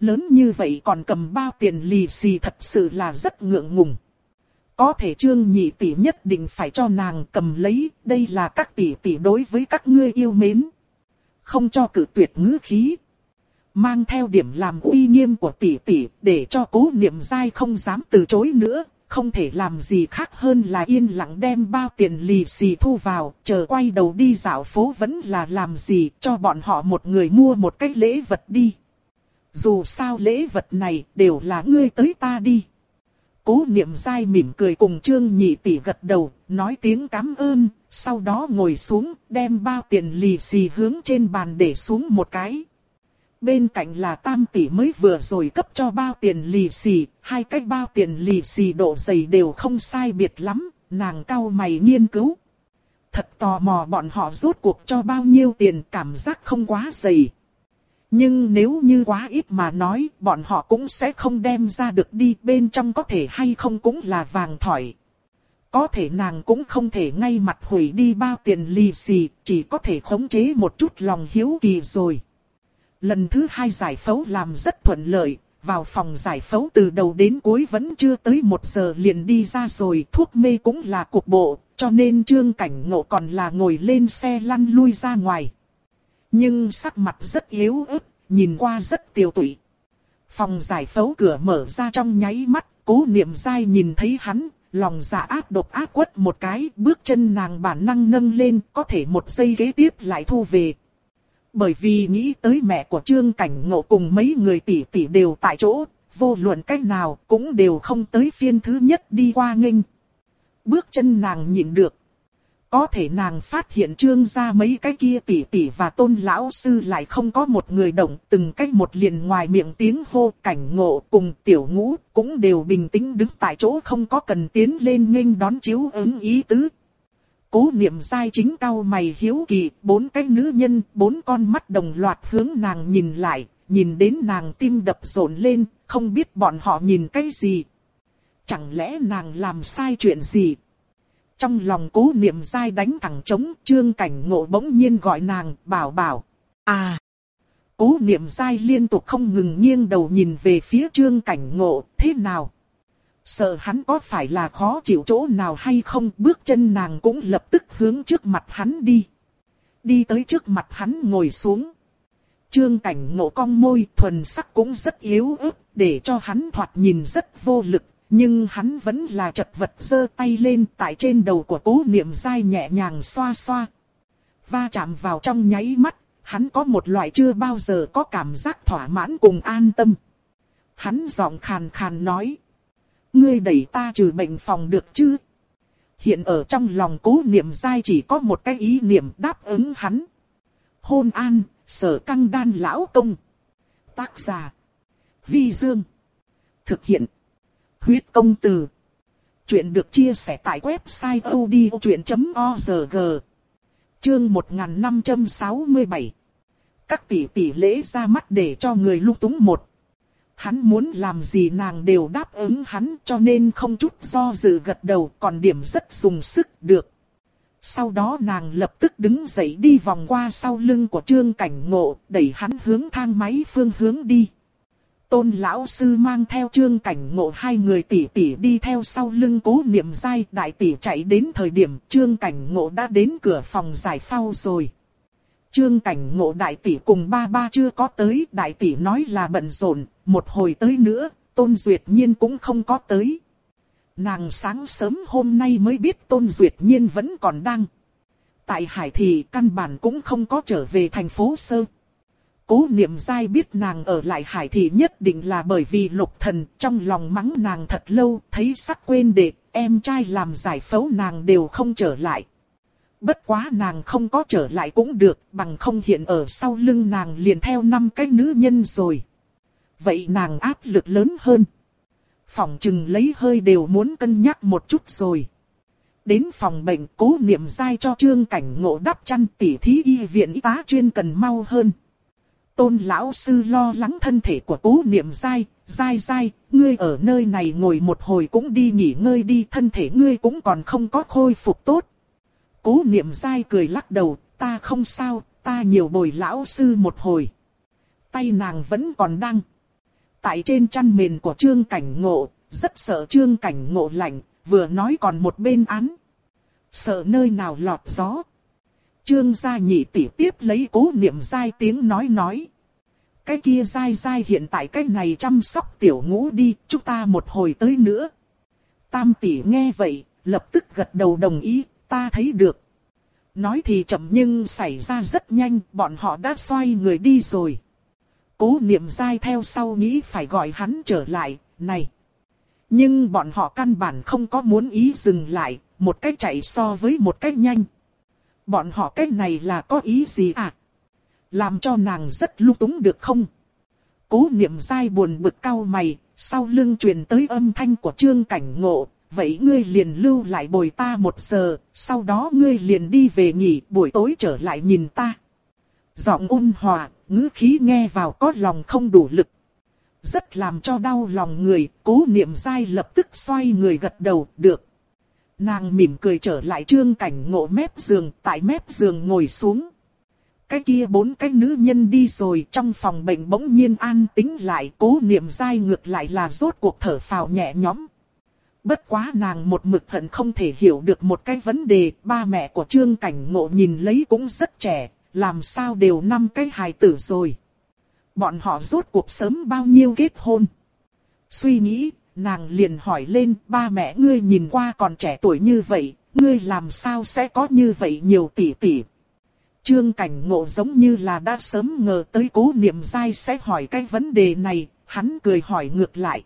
Lớn như vậy còn cầm bao tiền lì xì thật sự là rất ngượng ngùng. Có thể trương nhị tỷ nhất định phải cho nàng cầm lấy, đây là các tỷ tỷ đối với các ngươi yêu mến. Không cho cử tuyệt ngữ khí. Mang theo điểm làm uy nghiêm của tỷ tỷ, để cho cố niệm dai không dám từ chối nữa, không thể làm gì khác hơn là yên lặng đem bao tiền lì xì thu vào, chờ quay đầu đi dạo phố vẫn là làm gì, cho bọn họ một người mua một cái lễ vật đi. Dù sao lễ vật này đều là ngươi tới ta đi. Cố niệm dai mỉm cười cùng trương nhị tỷ gật đầu, nói tiếng cảm ơn, sau đó ngồi xuống, đem bao tiền lì xì hướng trên bàn để xuống một cái. Bên cạnh là tam tỷ mới vừa rồi cấp cho bao tiền lì xì, hai cái bao tiền lì xì độ dày đều không sai biệt lắm, nàng cao mày nghiên cứu. Thật tò mò bọn họ rốt cuộc cho bao nhiêu tiền cảm giác không quá dày. Nhưng nếu như quá ít mà nói, bọn họ cũng sẽ không đem ra được đi bên trong có thể hay không cũng là vàng thỏi. Có thể nàng cũng không thể ngay mặt hủy đi bao tiền lì xì, chỉ có thể khống chế một chút lòng hiếu kỳ rồi. Lần thứ hai giải phẫu làm rất thuận lợi, vào phòng giải phẫu từ đầu đến cuối vẫn chưa tới một giờ liền đi ra rồi, thuốc mê cũng là cục bộ, cho nên trương cảnh ngộ còn là ngồi lên xe lăn lui ra ngoài. Nhưng sắc mặt rất yếu ớt, nhìn qua rất tiêu tụy. Phòng giải phẫu cửa mở ra trong nháy mắt, cố niệm dai nhìn thấy hắn, lòng dạ ác độc ác quất một cái, bước chân nàng bản năng nâng lên, có thể một giây kế tiếp lại thu về. Bởi vì nghĩ tới mẹ của Trương Cảnh Ngộ cùng mấy người tỷ tỷ đều tại chỗ, vô luận cách nào cũng đều không tới phiên thứ nhất đi qua nghênh. Bước chân nàng nhịn được, có thể nàng phát hiện trương ra mấy cái kia tỷ tỷ và tôn lão sư lại không có một người động từng cách một liền ngoài miệng tiếng hô cảnh ngộ cùng tiểu ngũ cũng đều bình tĩnh đứng tại chỗ không có cần tiến lên nghênh đón chiếu ứng ý tứ. Cố niệm sai chính cao mày hiếu kỳ, bốn cái nữ nhân, bốn con mắt đồng loạt hướng nàng nhìn lại, nhìn đến nàng tim đập rộn lên, không biết bọn họ nhìn cái gì. Chẳng lẽ nàng làm sai chuyện gì? Trong lòng cố niệm dai đánh thẳng trống, trương cảnh ngộ bỗng nhiên gọi nàng, bảo bảo. À! Cố niệm dai liên tục không ngừng nghiêng đầu nhìn về phía trương cảnh ngộ, thế nào? Sợ hắn có phải là khó chịu chỗ nào hay không, bước chân nàng cũng lập tức hướng trước mặt hắn đi. Đi tới trước mặt hắn ngồi xuống. Trương cảnh ngộ cong môi thuần sắc cũng rất yếu ớt, để cho hắn thoạt nhìn rất vô lực, nhưng hắn vẫn là chật vật giơ tay lên tại trên đầu của cố niệm dai nhẹ nhàng xoa xoa. Va chạm vào trong nháy mắt, hắn có một loại chưa bao giờ có cảm giác thỏa mãn cùng an tâm. Hắn giọng khàn khàn nói. Ngươi đẩy ta trừ bệnh phòng được chứ? Hiện ở trong lòng cố niệm dai chỉ có một cái ý niệm đáp ứng hắn. Hôn an, sở căng đan lão công. Tác giả. Vi Dương. Thực hiện. Huyết công từ. Chuyện được chia sẻ tại website odchuyện.org. Chương 1567. Các tỷ tỷ lễ ra mắt để cho người lung túng một. Hắn muốn làm gì nàng đều đáp ứng hắn cho nên không chút do dự gật đầu còn điểm rất dùng sức được. Sau đó nàng lập tức đứng dậy đi vòng qua sau lưng của trương cảnh ngộ, đẩy hắn hướng thang máy phương hướng đi. Tôn lão sư mang theo trương cảnh ngộ hai người tỷ tỷ đi theo sau lưng cố niệm dai đại tỷ chạy đến thời điểm trương cảnh ngộ đã đến cửa phòng giải phao rồi. Trương cảnh ngộ đại tỷ cùng ba ba chưa có tới, đại tỷ nói là bận rộn, một hồi tới nữa, tôn duyệt nhiên cũng không có tới. Nàng sáng sớm hôm nay mới biết tôn duyệt nhiên vẫn còn đang. Tại hải thì căn bản cũng không có trở về thành phố sơ. Cố niệm dai biết nàng ở lại hải thị nhất định là bởi vì lục thần trong lòng mắng nàng thật lâu, thấy sắc quên đệ, em trai làm giải phẫu nàng đều không trở lại. Bất quá nàng không có trở lại cũng được, bằng không hiện ở sau lưng nàng liền theo năm cái nữ nhân rồi. Vậy nàng áp lực lớn hơn. Phòng chừng lấy hơi đều muốn cân nhắc một chút rồi. Đến phòng bệnh cố niệm dai cho trương cảnh ngộ đắp chăn tỉ thí y viện y tá chuyên cần mau hơn. Tôn lão sư lo lắng thân thể của cố niệm dai, dai dai, ngươi ở nơi này ngồi một hồi cũng đi nghỉ ngơi đi, thân thể ngươi cũng còn không có khôi phục tốt. Cố niệm dai cười lắc đầu, ta không sao, ta nhiều bồi lão sư một hồi. Tay nàng vẫn còn đang. tại trên chăn mền của trương cảnh ngộ, rất sợ trương cảnh ngộ lạnh, vừa nói còn một bên án. Sợ nơi nào lọt gió. Trương gia nhị tỷ tiếp lấy cố niệm dai tiếng nói nói. Cái kia dai dai hiện tại cái này chăm sóc tiểu ngũ đi, chúng ta một hồi tới nữa. Tam tỷ nghe vậy, lập tức gật đầu đồng ý, ta thấy được. Nói thì chậm nhưng xảy ra rất nhanh, bọn họ đã xoay người đi rồi. Cố niệm dai theo sau nghĩ phải gọi hắn trở lại, này. Nhưng bọn họ căn bản không có muốn ý dừng lại, một cách chạy so với một cách nhanh. Bọn họ cách này là có ý gì à? Làm cho nàng rất lung túng được không? Cố niệm dai buồn bực cau mày, sau lưng truyền tới âm thanh của trương cảnh ngộ. Vậy ngươi liền lưu lại bồi ta một giờ, sau đó ngươi liền đi về nghỉ, buổi tối trở lại nhìn ta. Giọng ôn hòa, ngữ khí nghe vào có lòng không đủ lực. Rất làm cho đau lòng người, cố niệm dai lập tức xoay người gật đầu, được. Nàng mỉm cười trở lại trương cảnh ngộ mép giường, tại mép giường ngồi xuống. Cái kia bốn cái nữ nhân đi rồi trong phòng bệnh bỗng nhiên an tính lại cố niệm dai ngược lại là rốt cuộc thở phào nhẹ nhõm. Bất quá nàng một mực hận không thể hiểu được một cái vấn đề, ba mẹ của trương cảnh ngộ nhìn lấy cũng rất trẻ, làm sao đều năm cái hài tử rồi. Bọn họ rốt cuộc sớm bao nhiêu kết hôn. Suy nghĩ, nàng liền hỏi lên ba mẹ ngươi nhìn qua còn trẻ tuổi như vậy, ngươi làm sao sẽ có như vậy nhiều tỷ tỷ. Trương cảnh ngộ giống như là đã sớm ngờ tới cố niệm dai sẽ hỏi cái vấn đề này, hắn cười hỏi ngược lại.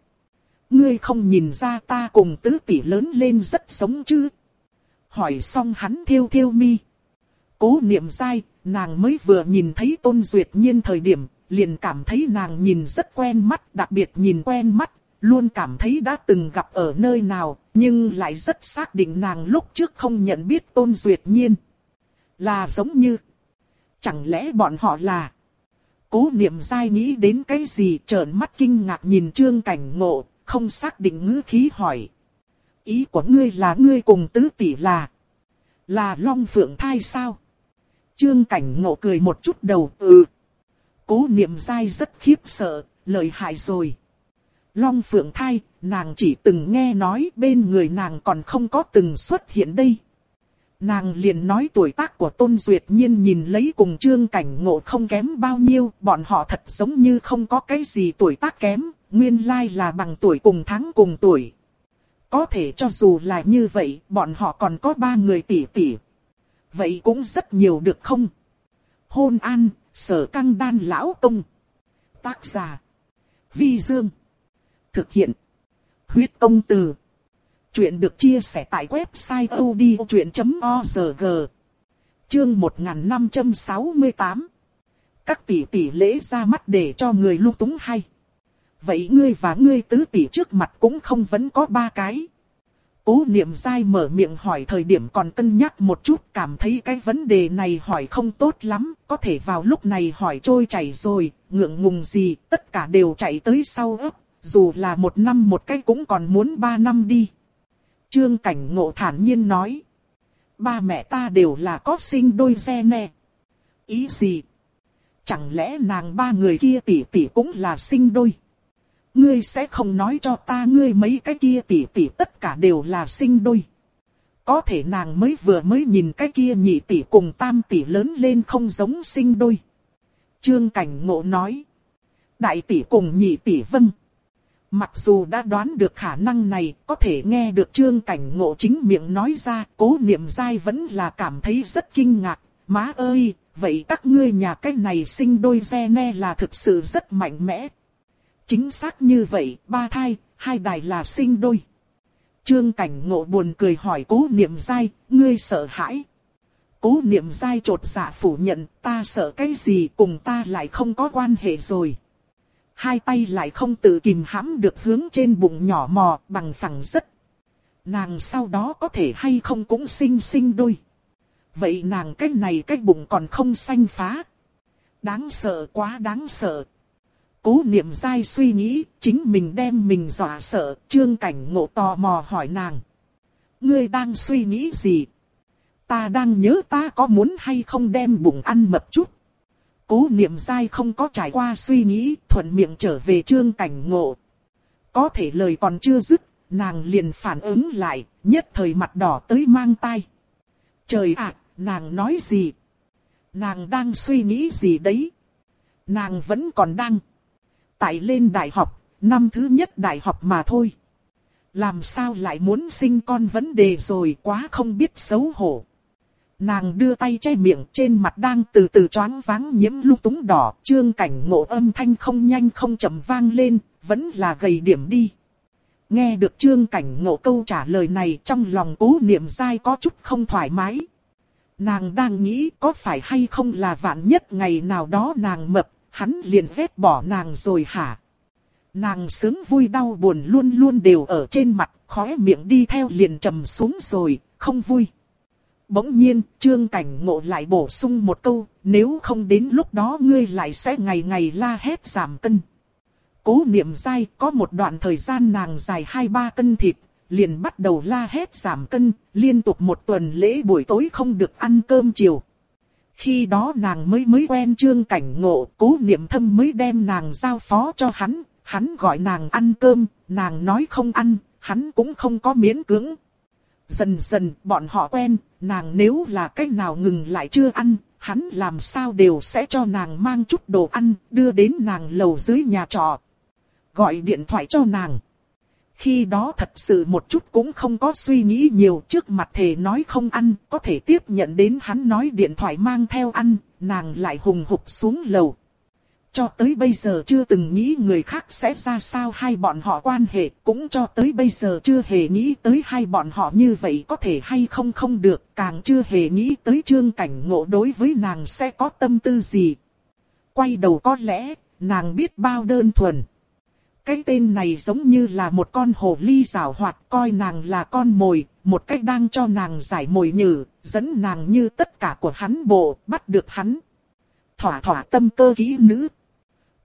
Ngươi không nhìn ra ta cùng tứ tỷ lớn lên rất sống chứ? Hỏi xong hắn thiêu thiêu mi. Cố niệm dai, nàng mới vừa nhìn thấy tôn duyệt nhiên thời điểm, liền cảm thấy nàng nhìn rất quen mắt, đặc biệt nhìn quen mắt, luôn cảm thấy đã từng gặp ở nơi nào, nhưng lại rất xác định nàng lúc trước không nhận biết tôn duyệt nhiên. Là giống như, chẳng lẽ bọn họ là... Cố niệm dai nghĩ đến cái gì trợn mắt kinh ngạc nhìn trương cảnh ngộ, không xác định ngữ khí hỏi. Ý của ngươi là ngươi cùng tứ tỷ là... Là long phượng thai sao? Trương cảnh ngộ cười một chút đầu, ừ. Cố niệm dai rất khiếp sợ, lợi hại rồi. Long phượng thai, nàng chỉ từng nghe nói bên người nàng còn không có từng xuất hiện đây. Nàng liền nói tuổi tác của Tôn Duyệt Nhiên nhìn lấy cùng trương cảnh ngộ không kém bao nhiêu, bọn họ thật giống như không có cái gì tuổi tác kém, nguyên lai là bằng tuổi cùng tháng cùng tuổi. Có thể cho dù là như vậy, bọn họ còn có ba người tỷ tỷ. Vậy cũng rất nhiều được không? Hôn an, sở căng đan lão công. Tác giả. Vi Dương. Thực hiện. Huyết công từ. Chuyện được chia sẻ tại website odchuyện.org. Chương 1568. Các tỷ tỷ lễ ra mắt để cho người lưu túng hay. Vậy ngươi và ngươi tứ tỷ trước mặt cũng không vẫn có ba cái. Cố niệm dai mở miệng hỏi thời điểm còn cân nhắc một chút cảm thấy cái vấn đề này hỏi không tốt lắm, có thể vào lúc này hỏi trôi chảy rồi, ngượng ngùng gì, tất cả đều chạy tới sau ấp, dù là một năm một cái cũng còn muốn ba năm đi. Trương Cảnh Ngộ thản nhiên nói, ba mẹ ta đều là có sinh đôi xe nè. Ý gì? Chẳng lẽ nàng ba người kia tỷ tỷ cũng là sinh đôi? Ngươi sẽ không nói cho ta ngươi mấy cái kia tỷ tỷ tất cả đều là sinh đôi. Có thể nàng mới vừa mới nhìn cái kia nhị tỷ cùng tam tỷ lớn lên không giống sinh đôi. Trương Cảnh Ngộ nói. Đại tỷ cùng nhị tỷ vâng. Mặc dù đã đoán được khả năng này, có thể nghe được Trương Cảnh Ngộ chính miệng nói ra, cố niệm dai vẫn là cảm thấy rất kinh ngạc. Má ơi, vậy các ngươi nhà cái này sinh đôi xe ne là thực sự rất mạnh mẽ, Chính xác như vậy, ba thai, hai đài là sinh đôi. Trương cảnh ngộ buồn cười hỏi cố niệm dai, ngươi sợ hãi. Cố niệm dai trột dạ phủ nhận, ta sợ cái gì cùng ta lại không có quan hệ rồi. Hai tay lại không tự kìm hãm được hướng trên bụng nhỏ mò bằng phẳng rất. Nàng sau đó có thể hay không cũng sinh sinh đôi. Vậy nàng cái này cái bụng còn không xanh phá. Đáng sợ quá đáng sợ, Cố niệm dai suy nghĩ, chính mình đem mình dọa sợ, trương cảnh ngộ tò mò hỏi nàng. Ngươi đang suy nghĩ gì? Ta đang nhớ ta có muốn hay không đem bụng ăn mập chút cố niệm dai không có trải qua suy nghĩ, thuận miệng trở về trương cảnh ngộ. Có thể lời còn chưa dứt, nàng liền phản ứng lại, nhất thời mặt đỏ tới mang tay. Trời ạ, nàng nói gì? Nàng đang suy nghĩ gì đấy? Nàng vẫn còn đang. Tại lên đại học, năm thứ nhất đại học mà thôi. Làm sao lại muốn sinh con vấn đề rồi quá không biết xấu hổ. Nàng đưa tay che miệng trên mặt đang từ từ choáng váng nhiễm lung túng đỏ. Trương cảnh ngộ âm thanh không nhanh không chậm vang lên, vẫn là gầy điểm đi. Nghe được trương cảnh ngộ câu trả lời này trong lòng cố niệm dai có chút không thoải mái. Nàng đang nghĩ có phải hay không là vạn nhất ngày nào đó nàng mập, hắn liền vết bỏ nàng rồi hả? Nàng sướng vui đau buồn luôn luôn đều ở trên mặt, khóe miệng đi theo liền trầm xuống rồi, không vui. Bỗng nhiên, trương cảnh ngộ lại bổ sung một câu, nếu không đến lúc đó ngươi lại sẽ ngày ngày la hét giảm cân. Cố niệm dai có một đoạn thời gian nàng dài 2-3 cân thịt, liền bắt đầu la hét giảm cân, liên tục một tuần lễ buổi tối không được ăn cơm chiều. Khi đó nàng mới mới quen trương cảnh ngộ, cố niệm thâm mới đem nàng giao phó cho hắn, hắn gọi nàng ăn cơm, nàng nói không ăn, hắn cũng không có miễn cưỡng. Dần dần bọn họ quen, nàng nếu là cách nào ngừng lại chưa ăn, hắn làm sao đều sẽ cho nàng mang chút đồ ăn, đưa đến nàng lầu dưới nhà trọ. Gọi điện thoại cho nàng. Khi đó thật sự một chút cũng không có suy nghĩ nhiều trước mặt thề nói không ăn, có thể tiếp nhận đến hắn nói điện thoại mang theo ăn, nàng lại hùng hục xuống lầu. Cho tới bây giờ chưa từng nghĩ người khác sẽ ra sao hai bọn họ quan hệ, cũng cho tới bây giờ chưa hề nghĩ tới hai bọn họ như vậy có thể hay không không được, càng chưa hề nghĩ tới trương cảnh ngộ đối với nàng sẽ có tâm tư gì. Quay đầu có lẽ, nàng biết bao đơn thuần. Cái tên này giống như là một con hồ ly rào hoạt coi nàng là con mồi, một cách đang cho nàng giải mồi nhử, dẫn nàng như tất cả của hắn bộ, bắt được hắn. Thỏa thỏa tâm cơ kỹ nữ.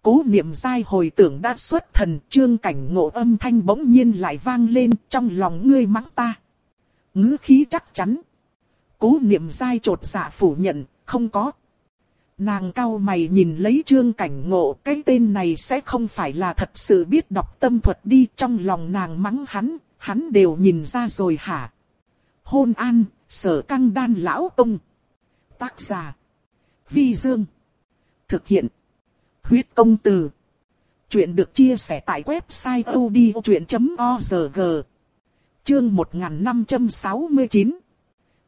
Cố niệm dai hồi tưởng đã xuất thần, trương cảnh ngộ âm thanh bỗng nhiên lại vang lên trong lòng ngươi mắng ta. ngữ khí chắc chắn. Cố niệm dai trột dạ phủ nhận, không có, Nàng cao mày nhìn lấy trương cảnh ngộ cái tên này sẽ không phải là thật sự biết đọc tâm thuật đi trong lòng nàng mắng hắn, hắn đều nhìn ra rồi hả. Hôn an, sở căng đan lão ông. Tác giả. Vi Dương. Thực hiện. Huyết công từ. Chuyện được chia sẻ tại website odchuyện.org. Chương 1569.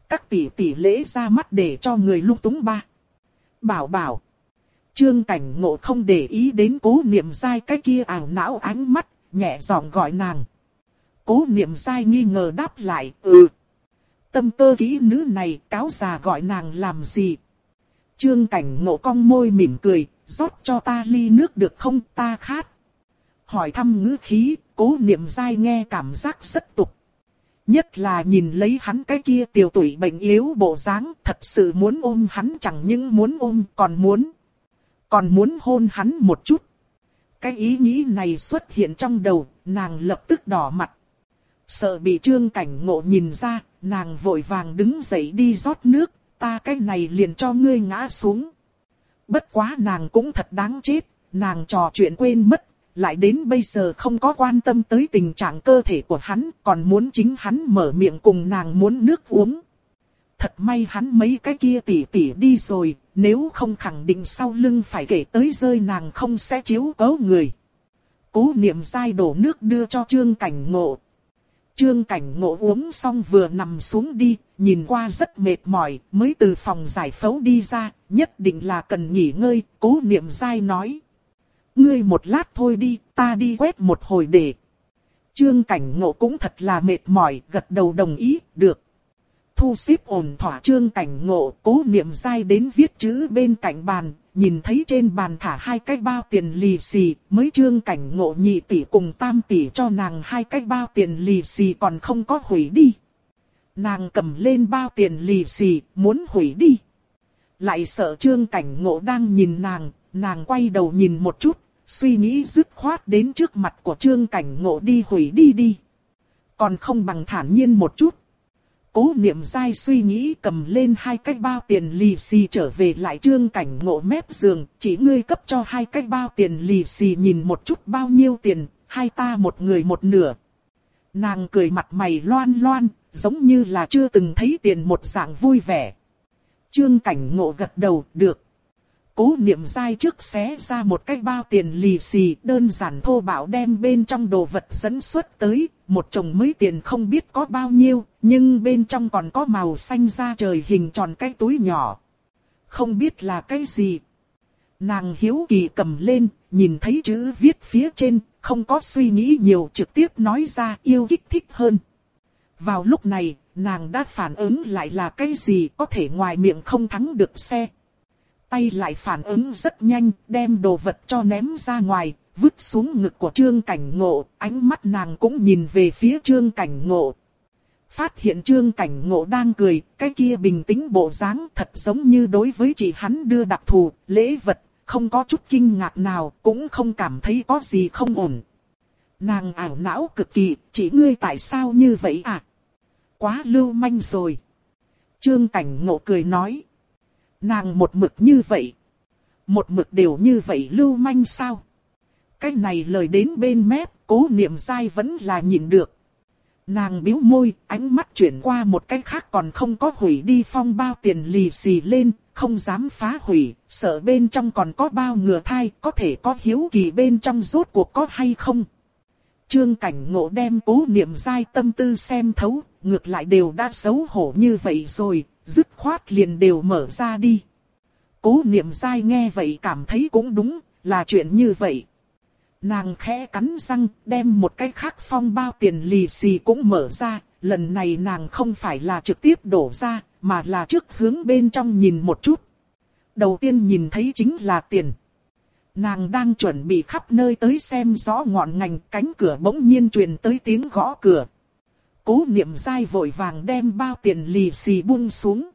Các tỷ tỷ lễ ra mắt để cho người lung túng ba bảo bảo. Trương cảnh ngộ không để ý đến cố niệm dai cái kia ảo não ánh mắt, nhẹ giọng gọi nàng. Cố niệm dai nghi ngờ đáp lại, ừ. Tâm cơ kỹ nữ này cáo già gọi nàng làm gì? Trương cảnh ngộ cong môi mỉm cười, rót cho ta ly nước được không ta khát. Hỏi thăm ngữ khí, cố niệm dai nghe cảm giác rất tục. Nhất là nhìn lấy hắn cái kia tiểu tuổi bệnh yếu bộ dáng, thật sự muốn ôm hắn chẳng những muốn ôm còn muốn. Còn muốn hôn hắn một chút. Cái ý nghĩ này xuất hiện trong đầu, nàng lập tức đỏ mặt. Sợ bị trương cảnh ngộ nhìn ra, nàng vội vàng đứng dậy đi rót nước, ta cái này liền cho ngươi ngã xuống. Bất quá nàng cũng thật đáng chết, nàng trò chuyện quên mất, lại đến bây giờ không có quan tâm tới tình trạng cơ thể của hắn, còn muốn chính hắn mở miệng cùng nàng muốn nước uống. Thật may hắn mấy cái kia tỉ tỉ đi rồi, nếu không khẳng định sau lưng phải kể tới rơi nàng không sẽ chiếu cấu người. Cố niệm sai đổ nước đưa cho trương cảnh ngộ. Trương cảnh ngộ uống xong vừa nằm xuống đi, nhìn qua rất mệt mỏi, mới từ phòng giải phẫu đi ra, nhất định là cần nghỉ ngơi, cố niệm dai nói. Ngươi một lát thôi đi, ta đi quét một hồi để. Trương cảnh ngộ cũng thật là mệt mỏi, gật đầu đồng ý, được. Thu xếp ổn thỏa trương cảnh ngộ, cố niệm dai đến viết chữ bên cạnh bàn, nhìn thấy trên bàn thả hai cái bao tiền lì xì, mới trương cảnh ngộ nhị tỷ cùng tam tỷ cho nàng hai cái bao tiền lì xì còn không có hủy đi. Nàng cầm lên bao tiền lì xì, muốn hủy đi. Lại sợ trương cảnh ngộ đang nhìn nàng, nàng quay đầu nhìn một chút, suy nghĩ dứt khoát đến trước mặt của trương cảnh ngộ đi hủy đi đi. Còn không bằng thản nhiên một chút. Cố niệm dai suy nghĩ cầm lên hai cái bao tiền lì xì trở về lại trương cảnh ngộ mép giường, chỉ ngươi cấp cho hai cái bao tiền lì xì nhìn một chút bao nhiêu tiền, hai ta một người một nửa. Nàng cười mặt mày loan loan, giống như là chưa từng thấy tiền một dạng vui vẻ. Trương cảnh ngộ gật đầu, được. Cố niệm dai trước xé ra một cái bao tiền lì xì đơn giản thô bạo đem bên trong đồ vật dẫn xuất tới, một chồng mấy tiền không biết có bao nhiêu, nhưng bên trong còn có màu xanh da trời hình tròn cái túi nhỏ. Không biết là cái gì. Nàng hiếu kỳ cầm lên, nhìn thấy chữ viết phía trên, không có suy nghĩ nhiều trực tiếp nói ra yêu kích thích hơn. Vào lúc này, nàng đã phản ứng lại là cái gì có thể ngoài miệng không thắng được xe. Tay lại phản ứng rất nhanh, đem đồ vật cho ném ra ngoài, vứt xuống ngực của Trương Cảnh Ngộ, ánh mắt nàng cũng nhìn về phía Trương Cảnh Ngộ. Phát hiện Trương Cảnh Ngộ đang cười, cái kia bình tĩnh bộ dáng thật giống như đối với chị hắn đưa đặc thù, lễ vật, không có chút kinh ngạc nào, cũng không cảm thấy có gì không ổn. Nàng ảo não cực kỳ, chỉ ngươi tại sao như vậy à? Quá lưu manh rồi. Trương Cảnh Ngộ cười nói. Nàng một mực như vậy. Một mực đều như vậy lưu manh sao? Cái này lời đến bên mép, cố niệm dai vẫn là nhìn được. Nàng biếu môi, ánh mắt chuyển qua một cái khác còn không có hủy đi phong bao tiền lì xì lên, không dám phá hủy, sợ bên trong còn có bao ngừa thai, có thể có hiếu kỳ bên trong rốt cuộc có hay không. Trương cảnh ngộ đem cố niệm dai tâm tư xem thấu, ngược lại đều đã xấu hổ như vậy rồi, dứt khoát liền đều mở ra đi. Cố niệm dai nghe vậy cảm thấy cũng đúng, là chuyện như vậy. Nàng khẽ cắn răng, đem một cái khác phong bao tiền lì xì cũng mở ra, lần này nàng không phải là trực tiếp đổ ra, mà là trước hướng bên trong nhìn một chút. Đầu tiên nhìn thấy chính là tiền. Nàng đang chuẩn bị khắp nơi tới xem rõ ngọn ngành cánh cửa bỗng nhiên truyền tới tiếng gõ cửa. Cố niệm dai vội vàng đem bao tiền lì xì buông xuống.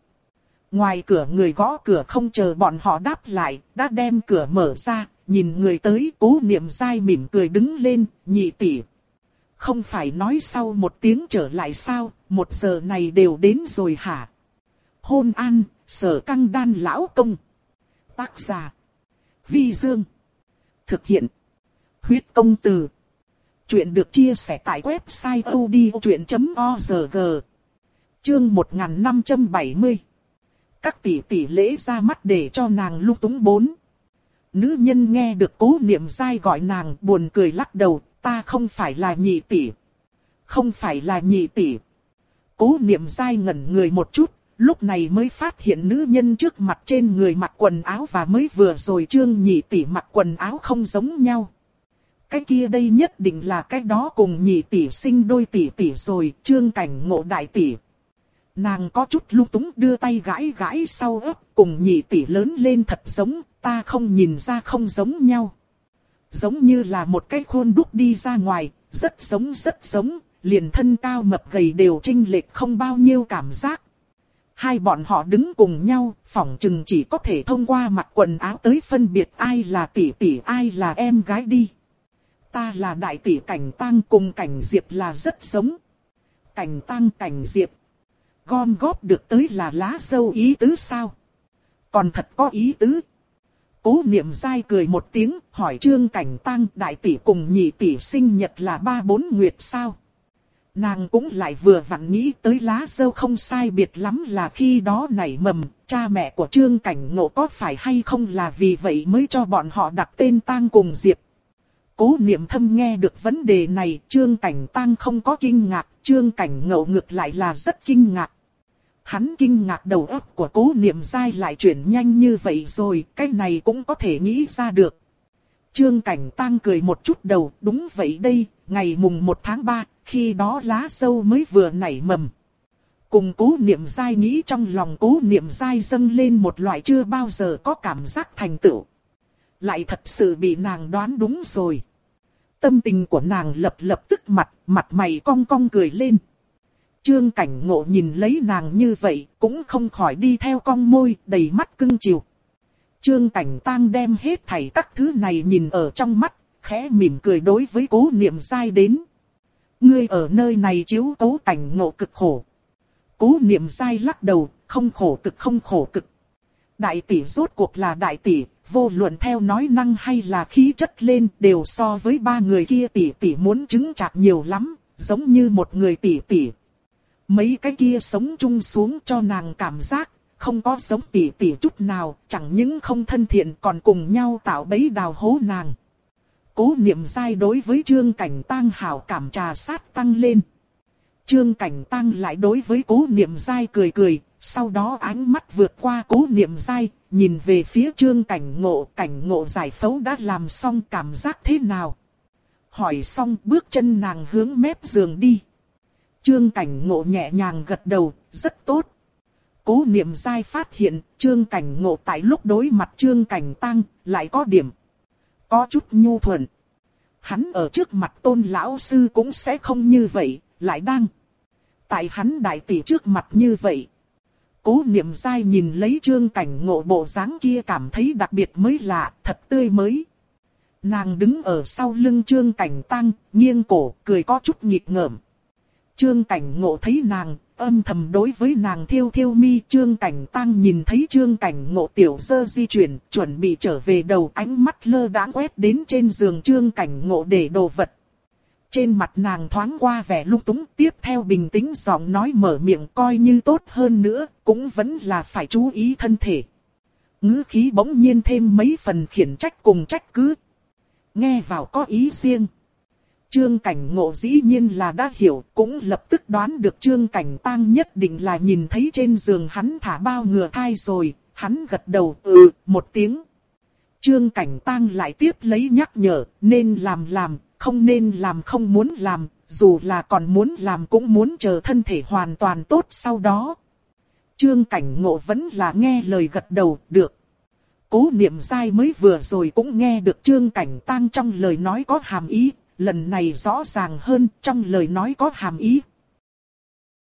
Ngoài cửa người gõ cửa không chờ bọn họ đáp lại, đã đem cửa mở ra, nhìn người tới cố niệm dai mỉm cười đứng lên, nhị tỷ. Không phải nói sau một tiếng trở lại sao, một giờ này đều đến rồi hả? Hôn an, sở căng đan lão công. Tác giả. Vi Dương. Thực hiện. Huyết công từ. Chuyện được chia sẻ tại website odchuyện.org. Chương 1570. Các tỷ tỷ lễ ra mắt để cho nàng lúc túng bốn. Nữ nhân nghe được cố niệm dai gọi nàng buồn cười lắc đầu, ta không phải là nhị tỷ. Không phải là nhị tỷ. Cố niệm dai ngẩn người một chút, lúc này mới phát hiện nữ nhân trước mặt trên người mặc quần áo và mới vừa rồi trương nhị tỷ mặc quần áo không giống nhau. Cái kia đây nhất định là cái đó cùng nhị tỷ sinh đôi tỷ tỷ rồi, trương cảnh ngộ đại tỷ. Nàng có chút lung túng đưa tay gãi gãi sau ấp, cùng nhị tỷ lớn lên thật giống, ta không nhìn ra không giống nhau. Giống như là một cái khuôn đúc đi ra ngoài, rất giống rất giống, liền thân cao mập gầy đều trinh lệch không bao nhiêu cảm giác. Hai bọn họ đứng cùng nhau, phỏng chừng chỉ có thể thông qua mặt quần áo tới phân biệt ai là tỷ tỷ ai là em gái đi. Ta là đại tỷ cảnh tang cùng cảnh diệp là rất giống. Cảnh tang cảnh diệp. Gom góp được tới là lá sâu ý tứ sao? Còn thật có ý tứ. Cố niệm dai cười một tiếng, hỏi trương cảnh tăng đại tỷ cùng nhị tỷ sinh nhật là ba bốn nguyệt sao? Nàng cũng lại vừa vặn nghĩ tới lá dâu không sai biệt lắm là khi đó nảy mầm, cha mẹ của trương cảnh ngộ có phải hay không là vì vậy mới cho bọn họ đặt tên tang cùng diệp. Cố niệm thâm nghe được vấn đề này, trương cảnh tang không có kinh ngạc, trương cảnh ngậu ngược lại là rất kinh ngạc. Hắn kinh ngạc đầu óc của cố niệm dai lại chuyển nhanh như vậy rồi, cái này cũng có thể nghĩ ra được. Trương Cảnh Tăng cười một chút đầu, đúng vậy đây, ngày mùng 1 tháng 3, khi đó lá sâu mới vừa nảy mầm. Cùng cố niệm dai nghĩ trong lòng cố niệm dai dâng lên một loại chưa bao giờ có cảm giác thành tựu. Lại thật sự bị nàng đoán đúng rồi. Tâm tình của nàng lập lập tức mặt, mặt mày cong cong cười lên. Trương cảnh ngộ nhìn lấy nàng như vậy, cũng không khỏi đi theo cong môi, đầy mắt cưng chiều. Trương cảnh tang đem hết thảy các thứ này nhìn ở trong mắt, khẽ mỉm cười đối với cố niệm sai đến. Ngươi ở nơi này chiếu cố cảnh ngộ cực khổ. Cố niệm sai lắc đầu, không khổ cực không khổ cực. Đại tỷ rốt cuộc là đại tỷ, vô luận theo nói năng hay là khí chất lên đều so với ba người kia tỷ tỷ muốn chứng chặt nhiều lắm, giống như một người tỷ tỷ. Mấy cái kia sống chung xuống cho nàng cảm giác, không có giống tỷ tỷ chút nào, chẳng những không thân thiện còn cùng nhau tạo bấy đào hố nàng. Cố niệm sai đối với trương cảnh tang hảo cảm trà sát tăng lên. Trương cảnh tăng lại đối với cố niệm sai cười cười, sau đó ánh mắt vượt qua cố niệm dai, nhìn về phía trương cảnh ngộ, cảnh ngộ giải phẫu đã làm xong cảm giác thế nào. Hỏi xong bước chân nàng hướng mép giường đi. Trương cảnh ngộ nhẹ nhàng gật đầu, rất tốt. Cố niệm dai phát hiện, trương cảnh ngộ tại lúc đối mặt trương cảnh tăng, lại có điểm. Có chút nhu thuận. Hắn ở trước mặt tôn lão sư cũng sẽ không như vậy, lại đang. Tại hắn đại tỷ trước mặt như vậy. Cố niệm dai nhìn lấy trương cảnh ngộ bộ dáng kia cảm thấy đặc biệt mới lạ, thật tươi mới. Nàng đứng ở sau lưng trương cảnh tăng, nghiêng cổ, cười có chút nhịp ngợm. Trương cảnh ngộ thấy nàng, âm thầm đối với nàng thiêu thiêu mi. Trương cảnh tăng nhìn thấy trương cảnh ngộ tiểu dơ di chuyển, chuẩn bị trở về đầu ánh mắt lơ đãng quét đến trên giường trương cảnh ngộ để đồ vật. Trên mặt nàng thoáng qua vẻ lung túng tiếp theo bình tĩnh giọng nói mở miệng coi như tốt hơn nữa, cũng vẫn là phải chú ý thân thể. ngữ khí bỗng nhiên thêm mấy phần khiển trách cùng trách cứ. Nghe vào có ý riêng. Trương Cảnh Ngộ dĩ nhiên là đã hiểu, cũng lập tức đoán được Trương Cảnh Tăng nhất định là nhìn thấy trên giường hắn thả bao ngừa thai rồi, hắn gật đầu ừ, một tiếng. Trương Cảnh Tăng lại tiếp lấy nhắc nhở, nên làm làm, không nên làm không muốn làm, dù là còn muốn làm cũng muốn chờ thân thể hoàn toàn tốt sau đó. Trương Cảnh Ngộ vẫn là nghe lời gật đầu, được. Cố niệm dai mới vừa rồi cũng nghe được Trương Cảnh Tăng trong lời nói có hàm ý, lần này rõ ràng hơn trong lời nói có hàm ý,